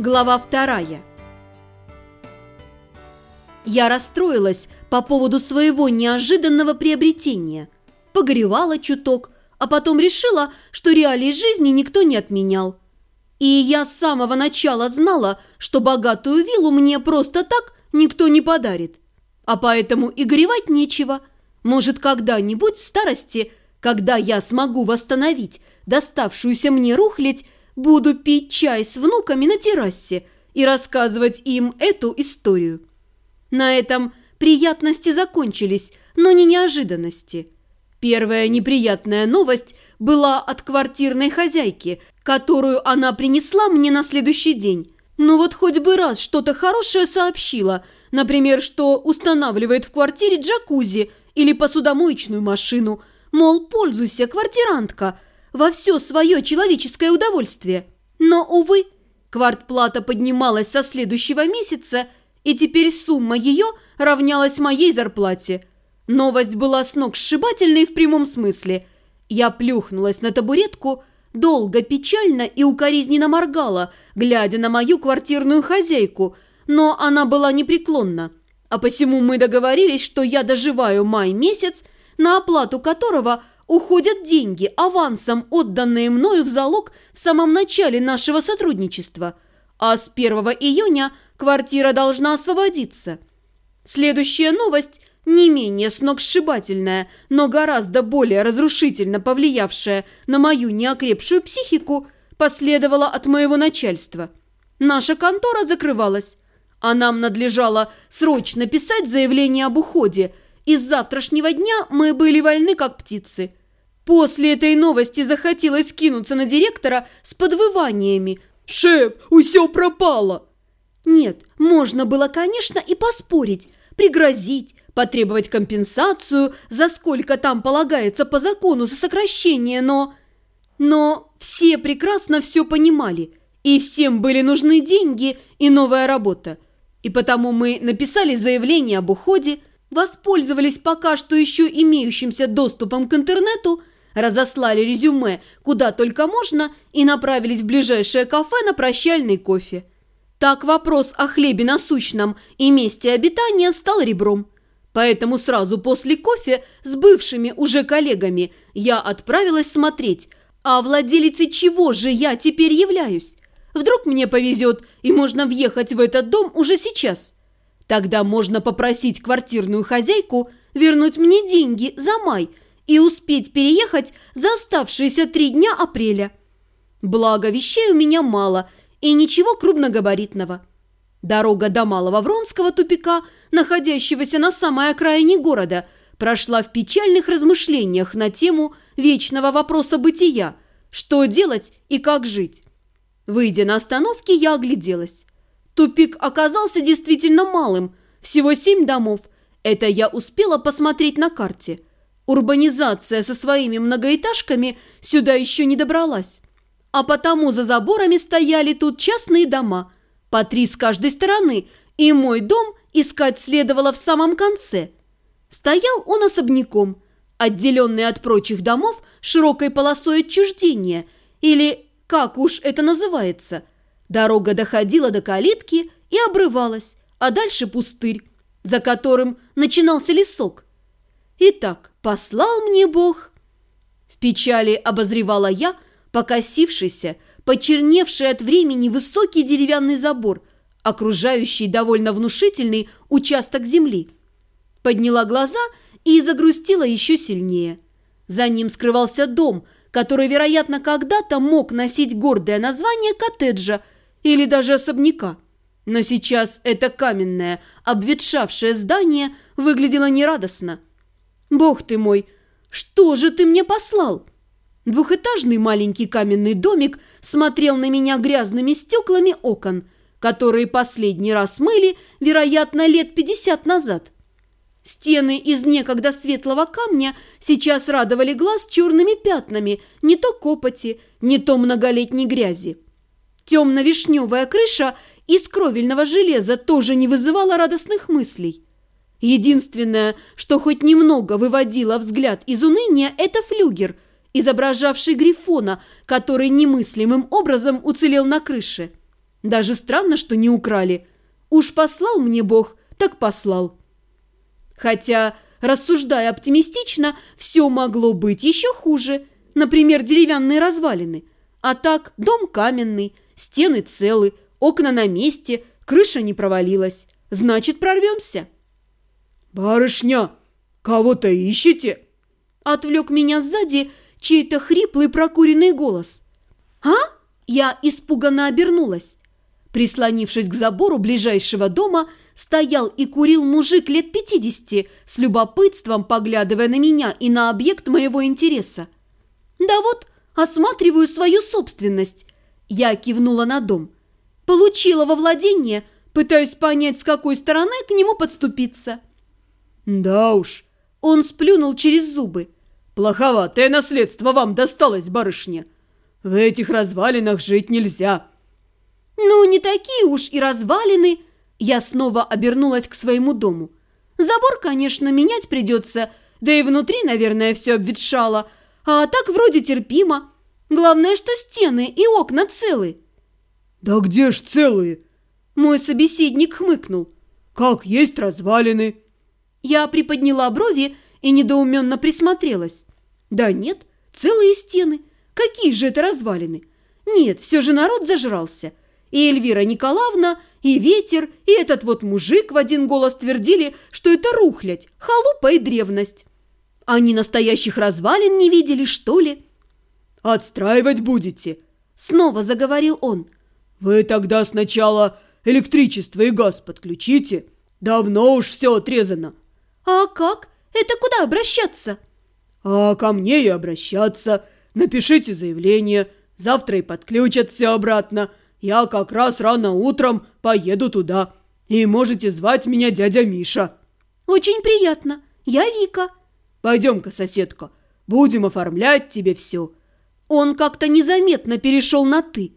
Глава вторая. Я расстроилась по поводу своего неожиданного приобретения. Погоревала чуток, а потом решила, что реалии жизни никто не отменял. И я с самого начала знала, что богатую виллу мне просто так никто не подарит. А поэтому и горевать нечего. Может, когда-нибудь в старости, когда я смогу восстановить доставшуюся мне рухлядь, буду пить чай с внуками на террасе и рассказывать им эту историю. На этом приятности закончились, но не неожиданности. Первая неприятная новость была от квартирной хозяйки, которую она принесла мне на следующий день. Ну вот хоть бы раз что-то хорошее сообщила, например, что устанавливает в квартире джакузи или посудомоечную машину, мол, пользуйся, квартирантка – во все свое человеческое удовольствие. Но, увы, квартплата поднималась со следующего месяца, и теперь сумма ее равнялась моей зарплате. Новость была с ног сшибательной в прямом смысле. Я плюхнулась на табуретку, долго, печально и укоризненно моргала, глядя на мою квартирную хозяйку, но она была непреклонна. А посему мы договорились, что я доживаю май месяц, на оплату которого уходят деньги, авансом отданные мною в залог в самом начале нашего сотрудничества, а с 1 июня квартира должна освободиться. Следующая новость, не менее сногсшибательная, но гораздо более разрушительно повлиявшая на мою неокрепшую психику, последовала от моего начальства. Наша контора закрывалась, а нам надлежало срочно писать заявление об уходе, и с завтрашнего дня мы были вольны, как птицы – После этой новости захотелось кинуться на директора с подвываниями. «Шеф, все пропало!» Нет, можно было, конечно, и поспорить, пригрозить, потребовать компенсацию, за сколько там полагается по закону за сокращение, но... Но все прекрасно все понимали, и всем были нужны деньги и новая работа. И потому мы написали заявление об уходе, воспользовались пока что еще имеющимся доступом к интернету разослали резюме куда только можно и направились в ближайшее кафе на прощальный кофе. Так вопрос о хлебе насущном и месте обитания встал ребром. Поэтому сразу после кофе с бывшими уже коллегами я отправилась смотреть, а владелицей чего же я теперь являюсь? Вдруг мне повезет, и можно въехать в этот дом уже сейчас. Тогда можно попросить квартирную хозяйку вернуть мне деньги за май – и успеть переехать за оставшиеся три дня апреля. Благо, вещей у меня мало и ничего крупногабаритного. Дорога до Малого Вронского тупика, находящегося на самой окраине города, прошла в печальных размышлениях на тему вечного вопроса бытия – что делать и как жить. Выйдя на остановке, я огляделась. Тупик оказался действительно малым, всего семь домов. Это я успела посмотреть на карте – Урбанизация со своими многоэтажками сюда еще не добралась. А потому за заборами стояли тут частные дома, по три с каждой стороны, и мой дом искать следовало в самом конце. Стоял он особняком, отделенный от прочих домов широкой полосой отчуждения, или как уж это называется. Дорога доходила до калитки и обрывалась, а дальше пустырь, за которым начинался лесок. Итак, послал мне Бог. В печали обозревала я покосившийся, почерневший от времени высокий деревянный забор, окружающий довольно внушительный участок земли. Подняла глаза и загрустила еще сильнее. За ним скрывался дом, который, вероятно, когда-то мог носить гордое название коттеджа или даже особняка. Но сейчас это каменное, обветшавшее здание выглядело нерадостно – «Бог ты мой, что же ты мне послал?» Двухэтажный маленький каменный домик смотрел на меня грязными стеклами окон, которые последний раз мыли, вероятно, лет пятьдесят назад. Стены из некогда светлого камня сейчас радовали глаз черными пятнами, не то копоти, не то многолетней грязи. Темно-вишневая крыша из кровельного железа тоже не вызывала радостных мыслей. Единственное, что хоть немного выводило взгляд из уныния, это флюгер, изображавший грифона, который немыслимым образом уцелел на крыше. Даже странно, что не украли. Уж послал мне Бог, так послал. Хотя, рассуждая оптимистично, все могло быть еще хуже. Например, деревянные развалины. А так, дом каменный, стены целы, окна на месте, крыша не провалилась. Значит, прорвемся. «Барышня, кого-то ищете?» Отвлек меня сзади чей-то хриплый прокуренный голос. «А?» Я испуганно обернулась. Прислонившись к забору ближайшего дома, стоял и курил мужик лет пятидесяти, с любопытством поглядывая на меня и на объект моего интереса. «Да вот, осматриваю свою собственность». Я кивнула на дом. Получила во владение, пытаюсь понять, с какой стороны к нему подступиться. «Да уж», — он сплюнул через зубы. «Плоховатое наследство вам досталось, барышня. В этих развалинах жить нельзя». «Ну, не такие уж и развалины!» Я снова обернулась к своему дому. «Забор, конечно, менять придется, да и внутри, наверное, все обветшало, а так вроде терпимо. Главное, что стены и окна целы». «Да где ж целые?» Мой собеседник хмыкнул. «Как есть развалины». Я приподняла брови и недоуменно присмотрелась. «Да нет, целые стены. Какие же это развалины? Нет, все же народ зажрался. И Эльвира Николаевна, и ветер, и этот вот мужик в один голос твердили, что это рухлядь, халупа и древность. Они настоящих развалин не видели, что ли? «Отстраивать будете?» Снова заговорил он. «Вы тогда сначала электричество и газ подключите. Давно уж все отрезано». «А как? Это куда обращаться?» «А ко мне и обращаться. Напишите заявление. Завтра и подключат все обратно. Я как раз рано утром поеду туда. И можете звать меня дядя Миша». «Очень приятно. Я Вика». «Пойдем-ка, соседка, будем оформлять тебе все». Он как-то незаметно перешел на «ты».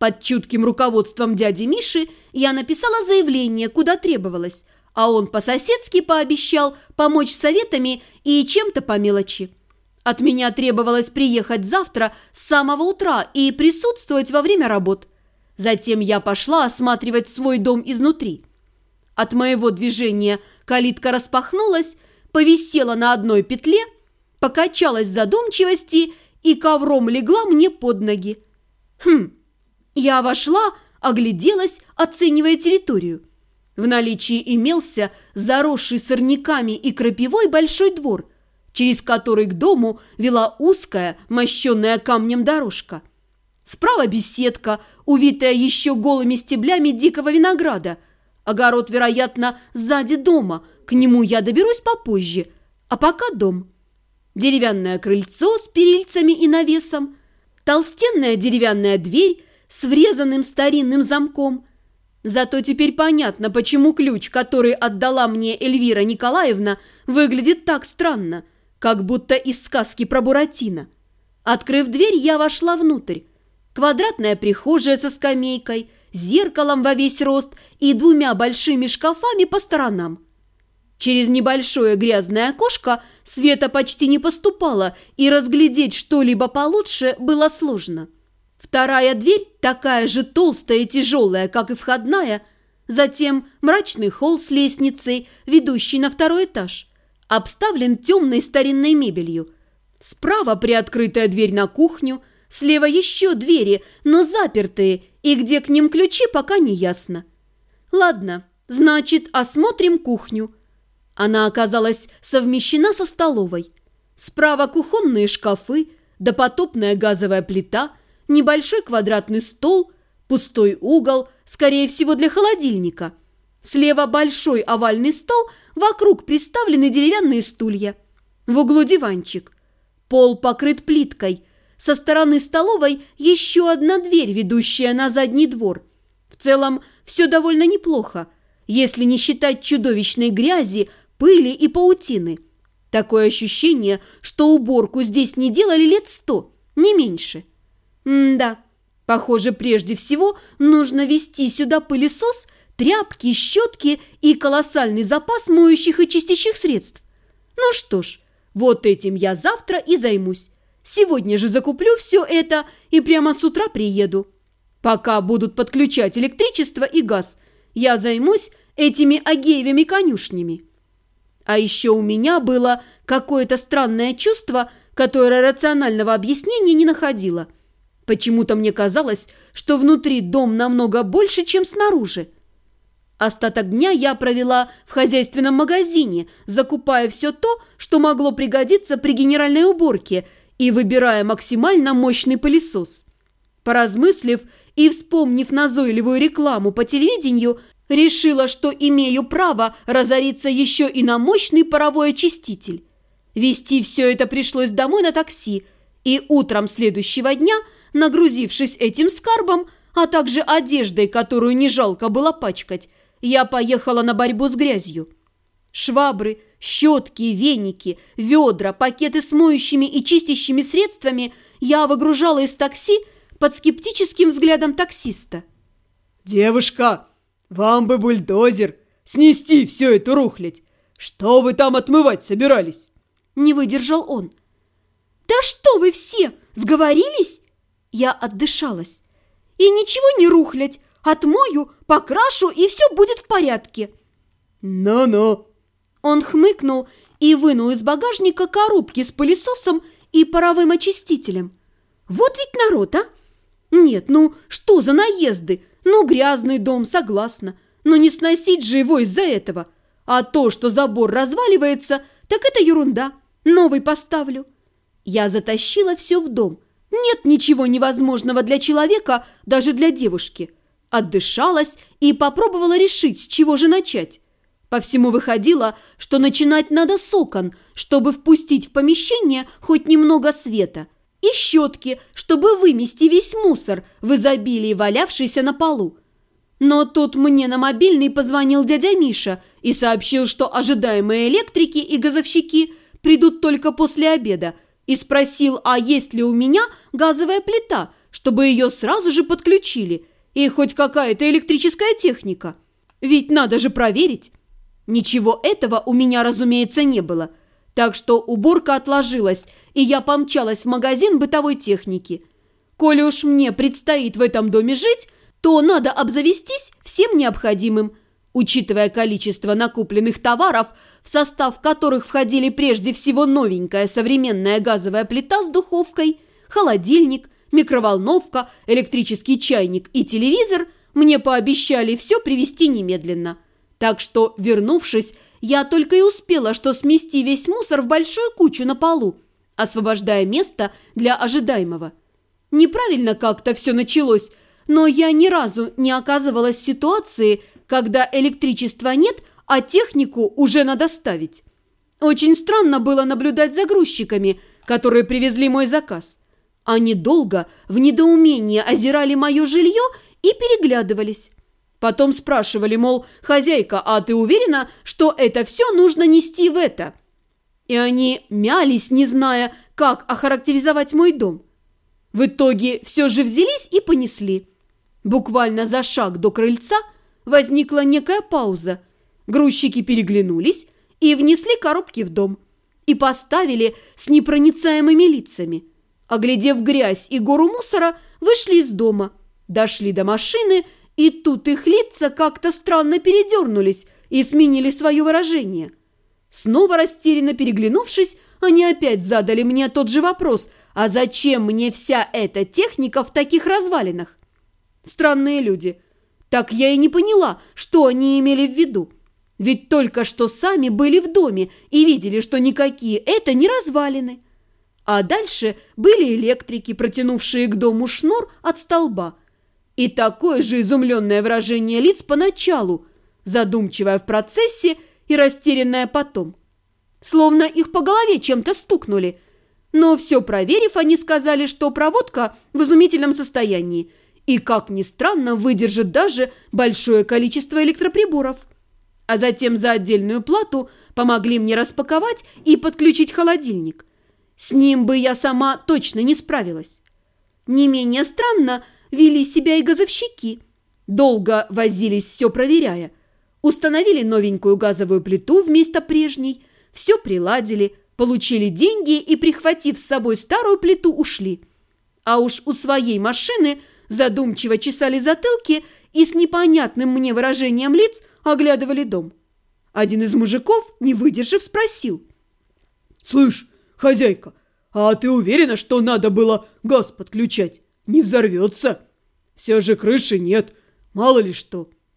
Под чутким руководством дяди Миши я написала заявление, куда требовалось, а он по-соседски пообещал помочь советами и чем-то по мелочи. От меня требовалось приехать завтра с самого утра и присутствовать во время работ. Затем я пошла осматривать свой дом изнутри. От моего движения калитка распахнулась, повисела на одной петле, покачалась в задумчивости и ковром легла мне под ноги. Хм, я вошла, огляделась, оценивая территорию. В наличии имелся заросший сорняками и крапивой большой двор, через который к дому вела узкая, мощенная камнем дорожка – Справа беседка, увитая еще голыми стеблями дикого винограда. Огород, вероятно, сзади дома. К нему я доберусь попозже. А пока дом. Деревянное крыльцо с перильцами и навесом. Толстенная деревянная дверь с врезанным старинным замком. Зато теперь понятно, почему ключ, который отдала мне Эльвира Николаевна, выглядит так странно, как будто из сказки про Буратино. Открыв дверь, я вошла внутрь квадратная прихожая со скамейкой, зеркалом во весь рост и двумя большими шкафами по сторонам. Через небольшое грязное окошко света почти не поступало, и разглядеть что-либо получше было сложно. Вторая дверь, такая же толстая и тяжелая, как и входная, затем мрачный холл с лестницей, ведущий на второй этаж, обставлен темной старинной мебелью. Справа приоткрытая дверь на кухню – Слева еще двери, но запертые, и где к ним ключи, пока не ясно. Ладно, значит, осмотрим кухню. Она оказалась совмещена со столовой. Справа кухонные шкафы, допотопная газовая плита, небольшой квадратный стол, пустой угол, скорее всего, для холодильника. Слева большой овальный стол, вокруг приставлены деревянные стулья. В углу диванчик. Пол покрыт плиткой – со стороны столовой еще одна дверь, ведущая на задний двор. В целом все довольно неплохо, если не считать чудовищной грязи, пыли и паутины. Такое ощущение, что уборку здесь не делали лет сто, не меньше. М-да, похоже, прежде всего нужно вести сюда пылесос, тряпки, щетки и колоссальный запас моющих и чистящих средств. Ну что ж, вот этим я завтра и займусь. Сегодня же закуплю все это и прямо с утра приеду. Пока будут подключать электричество и газ, я займусь этими Агеевыми конюшнями. А еще у меня было какое-то странное чувство, которое рационального объяснения не находило. Почему-то мне казалось, что внутри дом намного больше, чем снаружи. Остаток дня я провела в хозяйственном магазине, закупая все то, что могло пригодиться при генеральной уборке и выбирая максимально мощный пылесос. Поразмыслив и вспомнив назойливую рекламу по телевидению, решила, что имею право разориться еще и на мощный паровой очиститель. Вести все это пришлось домой на такси, и утром следующего дня, нагрузившись этим скарбом, а также одеждой, которую не жалко было пачкать, я поехала на борьбу с грязью. Швабры, щетки, веники, ведра, пакеты с моющими и чистящими средствами я выгружала из такси под скептическим взглядом таксиста. «Девушка, вам бы бульдозер, снести всю эту рухлядь. Что вы там отмывать собирались?» Не выдержал он. «Да что вы все, сговорились?» Я отдышалась. «И ничего не рухлядь, Отмою, покрашу, и все будет в порядке». «Ну-ну». Он хмыкнул и вынул из багажника коробки с пылесосом и паровым очистителем. «Вот ведь народ, а! Нет, ну что за наезды? Ну, грязный дом, согласна. Но не сносить же его из-за этого. А то, что забор разваливается, так это ерунда. Новый поставлю». Я затащила все в дом. Нет ничего невозможного для человека, даже для девушки – отдышалась и попробовала решить, с чего же начать. По всему выходило, что начинать надо с окон, чтобы впустить в помещение хоть немного света, и щетки, чтобы вымести весь мусор в изобилии, валявшийся на полу. Но тут мне на мобильный позвонил дядя Миша и сообщил, что ожидаемые электрики и газовщики придут только после обеда, и спросил, а есть ли у меня газовая плита, чтобы ее сразу же подключили – и хоть какая-то электрическая техника. Ведь надо же проверить. Ничего этого у меня, разумеется, не было. Так что уборка отложилась, и я помчалась в магазин бытовой техники. Коли уж мне предстоит в этом доме жить, то надо обзавестись всем необходимым. Учитывая количество накупленных товаров, в состав которых входили прежде всего новенькая современная газовая плита с духовкой, холодильник – микроволновка, электрический чайник и телевизор мне пообещали все привезти немедленно. Так что, вернувшись, я только и успела, что смести весь мусор в большую кучу на полу, освобождая место для ожидаемого. Неправильно как-то все началось, но я ни разу не оказывалась в ситуации, когда электричества нет, а технику уже надо ставить. Очень странно было наблюдать за грузчиками, которые привезли мой заказ. Они долго в недоумении озирали мое жилье и переглядывались. Потом спрашивали, мол, «Хозяйка, а ты уверена, что это все нужно нести в это?» И они мялись, не зная, как охарактеризовать мой дом. В итоге все же взялись и понесли. Буквально за шаг до крыльца возникла некая пауза. Грузчики переглянулись и внесли коробки в дом. И поставили с непроницаемыми лицами – оглядев грязь и гору мусора, вышли из дома, дошли до машины, и тут их лица как-то странно передернулись и сменили свое выражение. Снова растерянно переглянувшись, они опять задали мне тот же вопрос, а зачем мне вся эта техника в таких развалинах? Странные люди. Так я и не поняла, что они имели в виду. Ведь только что сами были в доме и видели, что никакие это не развалины. А дальше были электрики, протянувшие к дому шнур от столба. И такое же изумленное выражение лиц поначалу, задумчивое в процессе и растерянное потом. Словно их по голове чем-то стукнули. Но все проверив, они сказали, что проводка в изумительном состоянии и, как ни странно, выдержит даже большое количество электроприборов. А затем за отдельную плату помогли мне распаковать и подключить холодильник – с ним бы я сама точно не справилась. Не менее странно вели себя и газовщики. Долго возились, все проверяя. Установили новенькую газовую плиту вместо прежней, все приладили, получили деньги и, прихватив с собой старую плиту, ушли. А уж у своей машины задумчиво чесали затылки и с непонятным мне выражением лиц оглядывали дом. Один из мужиков, не выдержав, спросил. «Слышь, хозяйка, а ты уверена, что надо было газ подключать? Не взорвется? Все же крыши нет, мало ли что».